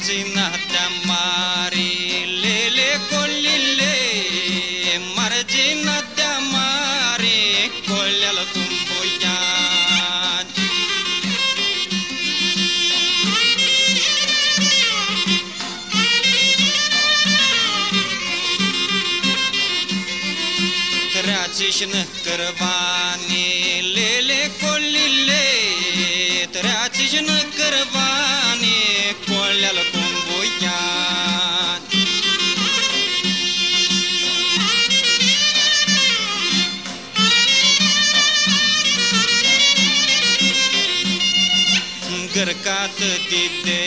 Regina de Amari, Lele Colile, Margina de Amari, Colela Tumboyad. Regina Carvani, Lele Colile. गर्कात दीदे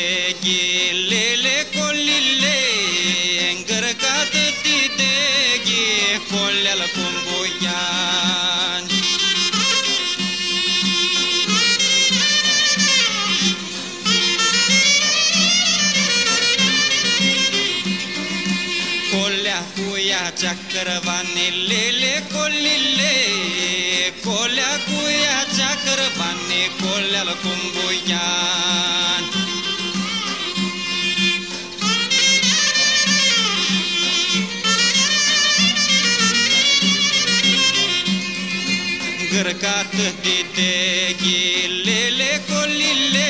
ले ले. को लिले गर्कात दीदे कोल कुंबोयान कोल्या कुया चक्रवाने ले ले को लिले कोल्या कुया colea cum buian Gărcat de deghilele colile